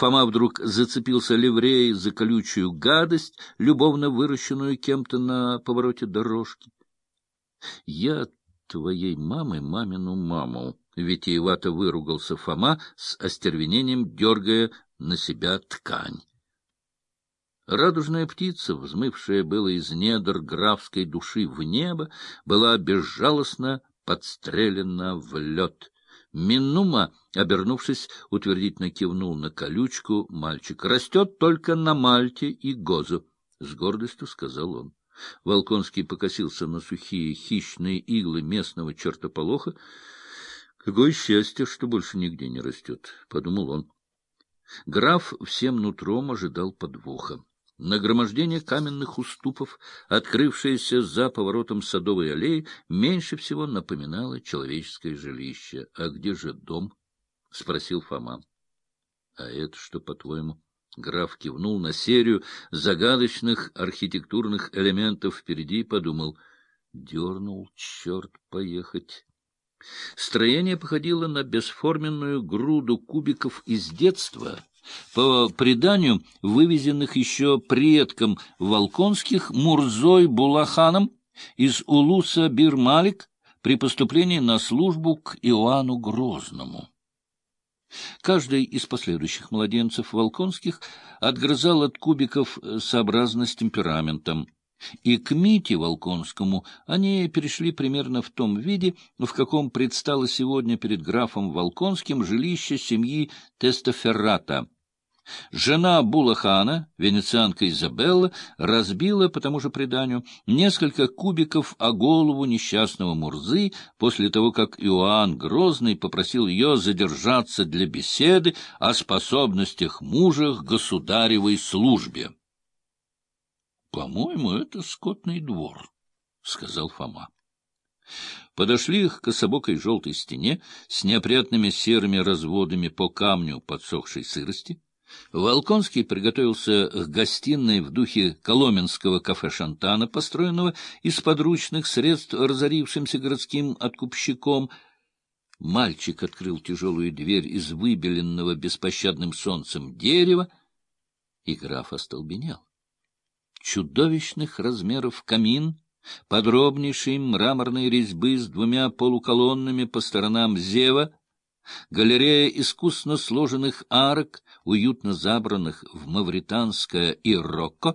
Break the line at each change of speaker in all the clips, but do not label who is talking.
Фома вдруг зацепился ливреей за колючую гадость, любовно выращенную кем-то на повороте дорожки. — Я твоей мамы мамину маму, — витиевато выругался Фома с остервенением, дергая на себя ткань. Радужная птица, взмывшая было из недр графской души в небо, была безжалостно подстрелена в лед. Минума, обернувшись, утвердительно кивнул на колючку мальчик. Растет только на Мальте и Гозу, — с гордостью сказал он. Волконский покосился на сухие хищные иглы местного чертополоха. — Какое счастье, что больше нигде не растет, — подумал он. Граф всем нутром ожидал подвоха. Нагромождение каменных уступов, открывшееся за поворотом садовой аллеи, меньше всего напоминало человеческое жилище. — А где же дом? — спросил Фома. — А это что, по-твоему? Граф кивнул на серию загадочных архитектурных элементов впереди и подумал. Дернул, черт, поехать. Строение походило на бесформенную груду кубиков из детства — по преданию, вывезенных еще предком Волконских Мурзой Булаханом из Улуса Бирмалик при поступлении на службу к Иоанну Грозному. Каждый из последующих младенцев Волконских отгрызал от кубиков сообразно с темпераментом, и к Мите Волконскому они перешли примерно в том виде, в каком предстало сегодня перед графом Волконским жилище семьи Тестоферрата. Жена Булахана, венецианка Изабелла, разбила, по тому же преданию, несколько кубиков о голову несчастного Мурзы после того, как Иоанн Грозный попросил ее задержаться для беседы о способностях мужа к государевой службе. — По-моему, это скотный двор, — сказал Фома. Подошли к кособокой желтой стене с неопрятными серыми разводами по камню подсохшей сырости. Волконский приготовился к гостиной в духе коломенского кафе «Шантана», построенного из подручных средств разорившимся городским откупщиком. Мальчик открыл тяжелую дверь из выбеленного беспощадным солнцем дерева, и граф остолбенел чудовищных размеров камин, подробнейшей мраморной резьбы с двумя полуколоннами по сторонам зева, галерея искусно сложенных арок, уютно забранных в мавританское ирокко,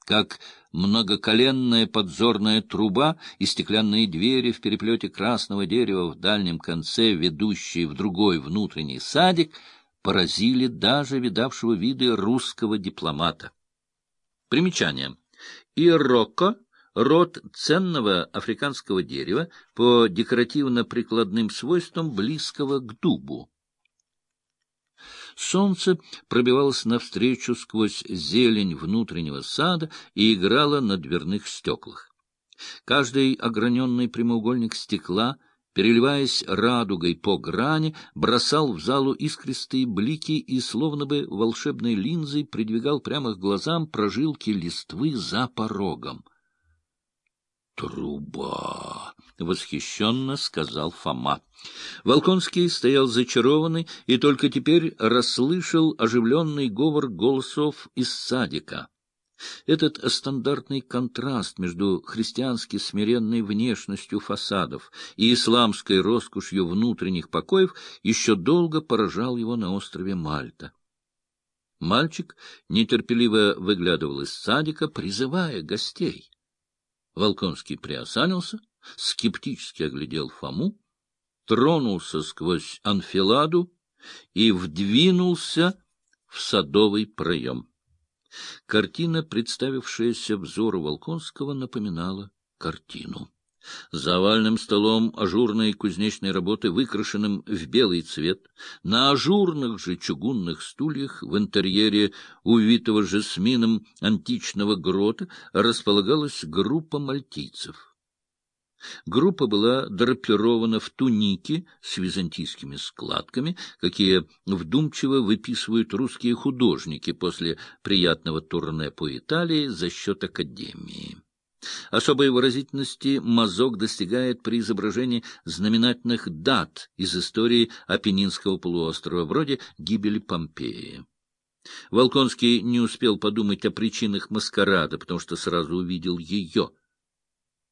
как многоколенная подзорная труба и стеклянные двери в переплете красного дерева в дальнем конце, ведущие в другой внутренний садик, поразили даже видавшего виды русского дипломата. Примечание. Ирокко — род ценного африканского дерева по декоративно-прикладным свойствам близкого к дубу. Солнце пробивалось навстречу сквозь зелень внутреннего сада и играло на дверных стеклах. Каждый ограненный прямоугольник стекла — переливаясь радугой по грани, бросал в залу искристые блики и, словно бы волшебной линзой, придвигал прямо к глазам прожилки листвы за порогом. «Труба!» — восхищенно сказал Фома. Волконский стоял зачарованный и только теперь расслышал оживленный говор голосов из садика. Этот стандартный контраст между христиански смиренной внешностью фасадов и исламской роскошью внутренних покоев еще долго поражал его на острове Мальта. Мальчик нетерпеливо выглядывал из садика, призывая гостей. Волконский приосанился, скептически оглядел Фому, тронулся сквозь анфиладу и вдвинулся в садовый проем. Картина, представившаяся взору Волконского, напоминала картину. За овальным столом ажурной кузнечной работы, выкрашенным в белый цвет, на ажурных же чугунных стульях в интерьере, увитого жасмином античного грота, располагалась группа мальтийцев. Группа была драпирована в туники с византийскими складками, какие вдумчиво выписывают русские художники после приятного турне по Италии за счет Академии. Особой выразительности мазок достигает при изображении знаменательных дат из истории Апеннинского полуострова, вроде гибели Помпеи. Волконский не успел подумать о причинах маскарада, потому что сразу увидел ее.